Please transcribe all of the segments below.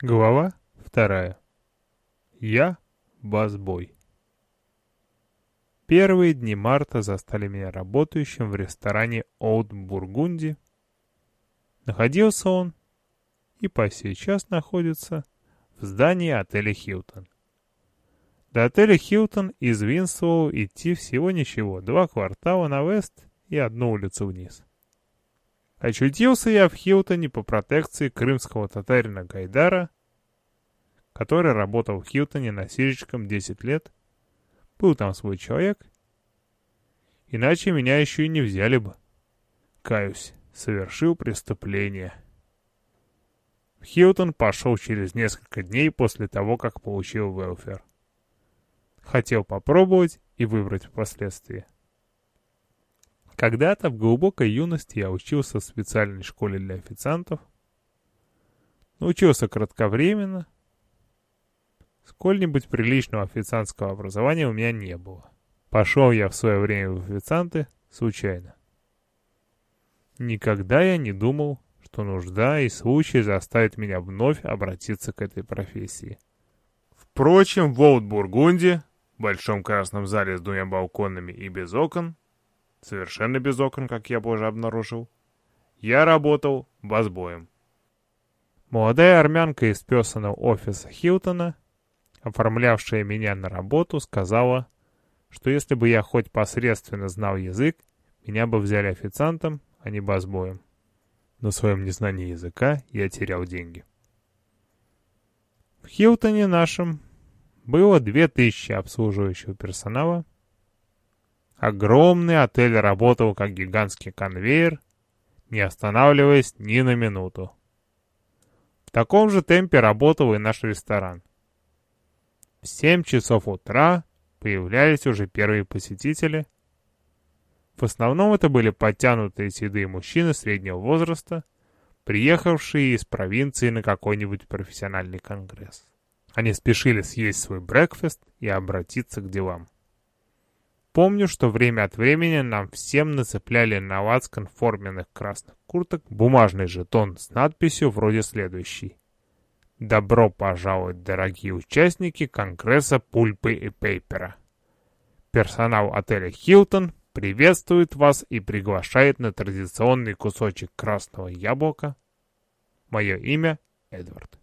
Глава вторая. Я басбой. Первые дни марта застали меня работающим в ресторане Оут Бургунди. Находился он и по сей час находится в здании отеля «Хилтон». До отеля «Хилтон» из Винсоу идти всего ничего, два квартала на вест и одну улицу вниз. Очутился я в Хилтоне по протекции крымского татарина Гайдара, который работал в Хилтоне носильщиком 10 лет. Был там свой человек. Иначе меня еще и не взяли бы. Каюсь, совершил преступление. В Хилтон пошел через несколько дней после того, как получил велфер. Хотел попробовать и выбрать впоследствии. Когда-то в глубокой юности я учился в специальной школе для официантов. Научился кратковременно. Сколь-нибудь приличного официантского образования у меня не было. Пошел я в свое время в официанты случайно. Никогда я не думал, что нужда и случай заставят меня вновь обратиться к этой профессии. Впрочем, в Олд-Бургунде, большом красном зале с двумя балконами и без окон, совершенно без окон, как я позже обнаружил, я работал басбоем. Молодая армянка из песаного офиса Хилтона, оформлявшая меня на работу, сказала, что если бы я хоть посредственно знал язык, меня бы взяли официантом, а не басбоем. На своем незнании языка я терял деньги. В Хилтоне нашем было две тысячи обслуживающего персонала — Огромный отель работал как гигантский конвейер, не останавливаясь ни на минуту. В таком же темпе работал и наш ресторан. В 7 часов утра появлялись уже первые посетители. В основном это были подтянутые седые мужчины среднего возраста, приехавшие из провинции на какой-нибудь профессиональный конгресс. Они спешили съесть свой брекфаст и обратиться к делам. Помню, что время от времени нам всем нацепляли на лацкан форменных красных курток бумажный жетон с надписью вроде следующей. «Добро пожаловать, дорогие участники Конгресса Пульпы и Пейпера. Персонал отеля «Хилтон» приветствует вас и приглашает на традиционный кусочек красного яблока. Мое имя Эдвард.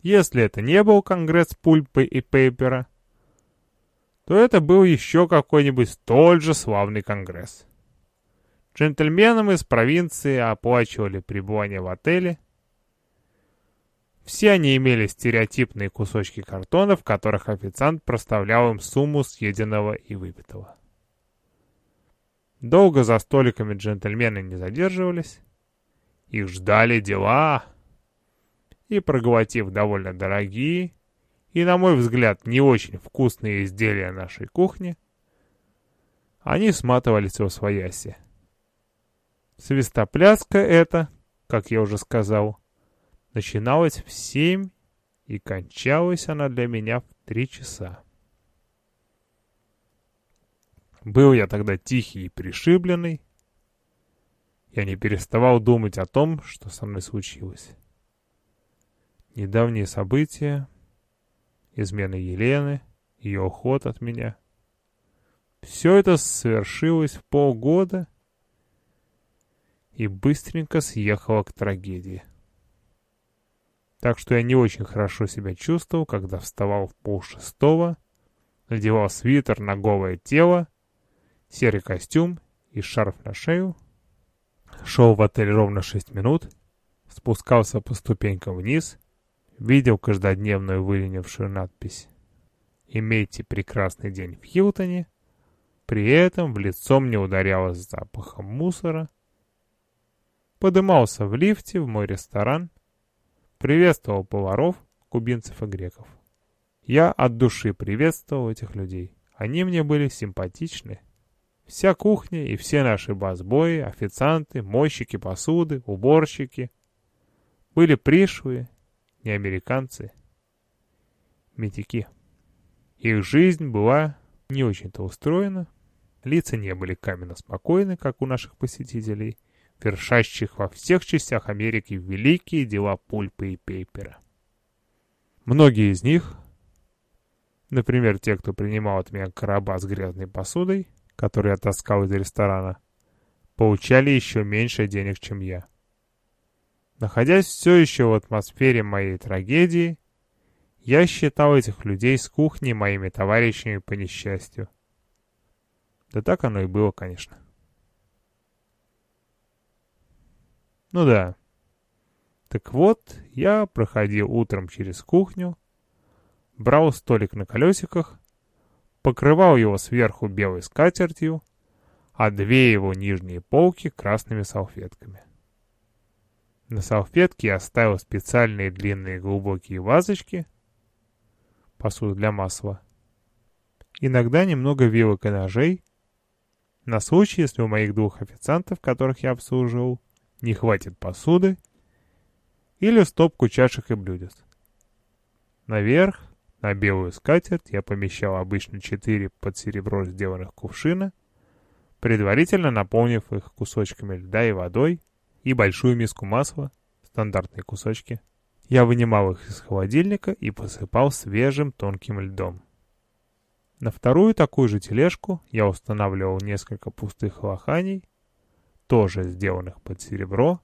Если это не был Конгресс Пульпы и Пейпера, то это был еще какой-нибудь столь же славный конгресс. Джентльменам из провинции оплачивали пребывание в отеле. Все они имели стереотипные кусочки картона, в которых официант проставлял им сумму съеденного и выпитого. Долго за столиками джентльмены не задерживались. Их ждали дела. И, проглотив довольно дорогие и, на мой взгляд, не очень вкусные изделия нашей кухни, они сматывались во свояси. Свистопляска эта, как я уже сказал, начиналась в семь, и кончалась она для меня в три часа. Был я тогда тихий и пришибленный. Я не переставал думать о том, что со мной случилось. Недавние события измена Елены, ее уход от меня. Все это совершилось в полгода и быстренько съехало к трагедии. Так что я не очень хорошо себя чувствовал, когда вставал в полшестого, надевал свитер на голое тело, серый костюм и шарф на шею, шел в отель ровно 6 минут, спускался по ступенькам вниз видел каждодневную выленившую надпись «Имейте прекрасный день в Хилтоне», при этом в лицо мне ударялось запахом мусора, подымался в лифте в мой ресторан, приветствовал поваров, кубинцев и греков. Я от души приветствовал этих людей. Они мне были симпатичны. Вся кухня и все наши басбои, официанты, мойщики посуды, уборщики были пришлые не американцы, метики. Их жизнь была не очень-то устроена, лица не были каменно спокойны, как у наших посетителей. вершащих во всех частях Америки великие дела пульпы и пейпера. Многие из них, например, те, кто принимал от меня короба с грязной посудой, который я таскал из ресторана, получали еще меньше денег, чем я. Находясь все еще в атмосфере моей трагедии, я считал этих людей с кухни моими товарищами по несчастью. Да так оно и было, конечно. Ну да. Так вот, я проходил утром через кухню, брал столик на колесиках, покрывал его сверху белой скатертью, а две его нижние полки красными салфетками. На салфетке я оставил специальные длинные глубокие вазочки, посуду для масла, иногда немного вилок и ножей, на случай, если у моих двух официантов, которых я обслуживал, не хватит посуды, или стопку чашек и блюдец. Наверх, на белую скатерть, я помещал обычно четыре под серебро сделанных кувшина, предварительно наполнив их кусочками льда и водой, и большую миску масла, стандартные кусочки. Я вынимал их из холодильника и посыпал свежим тонким льдом. На вторую такую же тележку я устанавливал несколько пустых лоханий, тоже сделанных под серебро,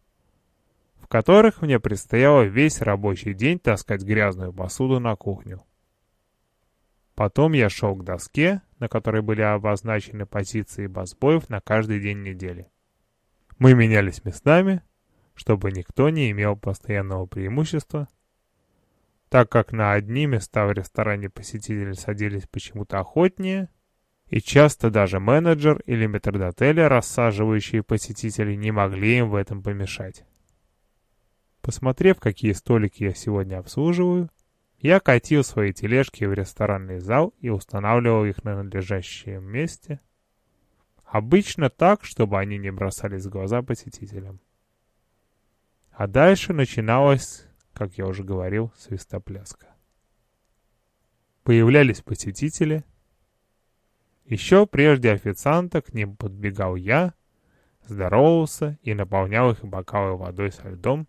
в которых мне предстояло весь рабочий день таскать грязную посуду на кухню. Потом я шел к доске, на которой были обозначены позиции басбоев на каждый день недели. Мы менялись местами, чтобы никто не имел постоянного преимущества, так как на одни места в ресторане посетители садились почему-то охотнее, и часто даже менеджер или метрдотеля, рассаживающие посетителей, не могли им в этом помешать. Посмотрев, какие столики я сегодня обслуживаю, я катил свои тележки в ресторанный зал и устанавливал их на надлежащем месте, обычно так, чтобы они не бросались в глаза посетителям. А дальше начиналось, как я уже говорил, свистопляска. Появлялись посетители. Еще прежде официанта к ним подбегал я, здоровался и наполнял их бокалы водой со льдом,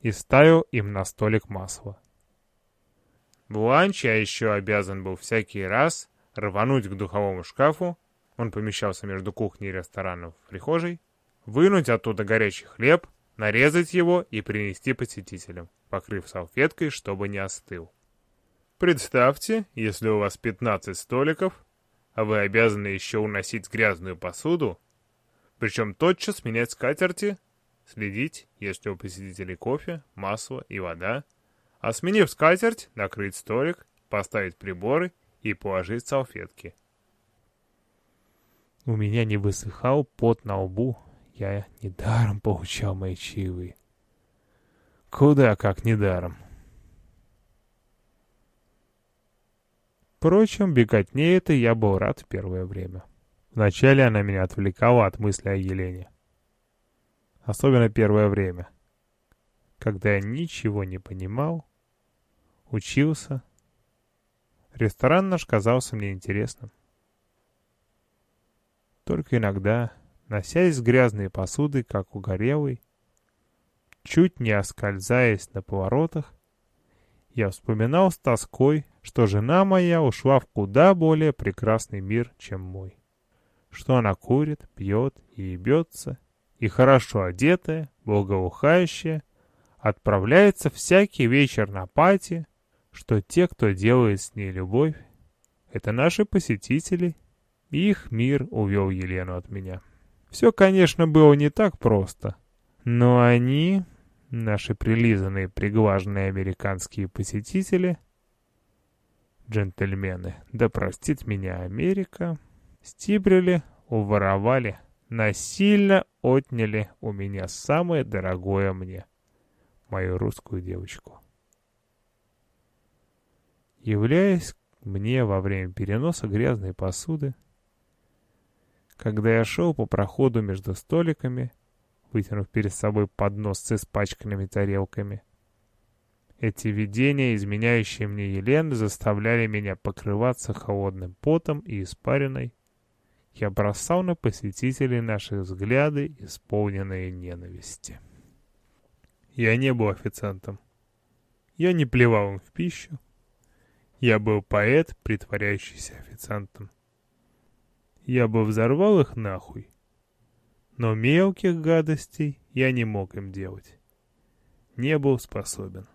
и ставил им на столик масло. В я еще обязан был всякий раз рвануть к духовому шкафу, он помещался между кухней и рестораном в прихожей, вынуть оттуда горячий хлеб, нарезать его и принести посетителям, покрыв салфеткой, чтобы не остыл. Представьте, если у вас 15 столиков, а вы обязаны еще уносить грязную посуду, причем тотчас менять скатерти Следить, если у посетителей кофе, масло и вода. А сменив скатерть, накрыть столик, поставить приборы и положить салфетки. У меня не высыхал пот на лбу. Я недаром получал мои чаевые. Куда как недаром. Впрочем, беготне это я был рад в первое время. Вначале она меня отвлекала от мысли о Елене. Особенно первое время, когда я ничего не понимал, учился. Ресторан наш казался мне интересным. Только иногда, носясь с грязной посудой, как угорелый, чуть не оскользаясь на поворотах, я вспоминал с тоской, что жена моя ушла в куда более прекрасный мир, чем мой. Что она курит, пьет и ебется, и хорошо одетая, благоухающая, отправляется всякий вечер на пати, что те, кто делает с ней любовь, это наши посетители, их мир увел Елену от меня. Все, конечно, было не так просто, но они, наши прилизанные, приглаженные американские посетители, джентльмены, да простит меня Америка, стибрили, уворовали, насильно отняли у меня самое дорогое мне, мою русскую девочку. Являясь мне во время переноса грязной посуды, когда я шел по проходу между столиками, вытянув перед собой поднос с испачканными тарелками, эти видения, изменяющие мне Елены, заставляли меня покрываться холодным потом и испариной, Я бросал на посетителей наши взгляды, исполненные ненависти. Я не был официантом. Я не плевал им в пищу. Я был поэт, притворяющийся официантом. Я бы взорвал их нахуй. Но мелких гадостей я не мог им делать. Не был способен.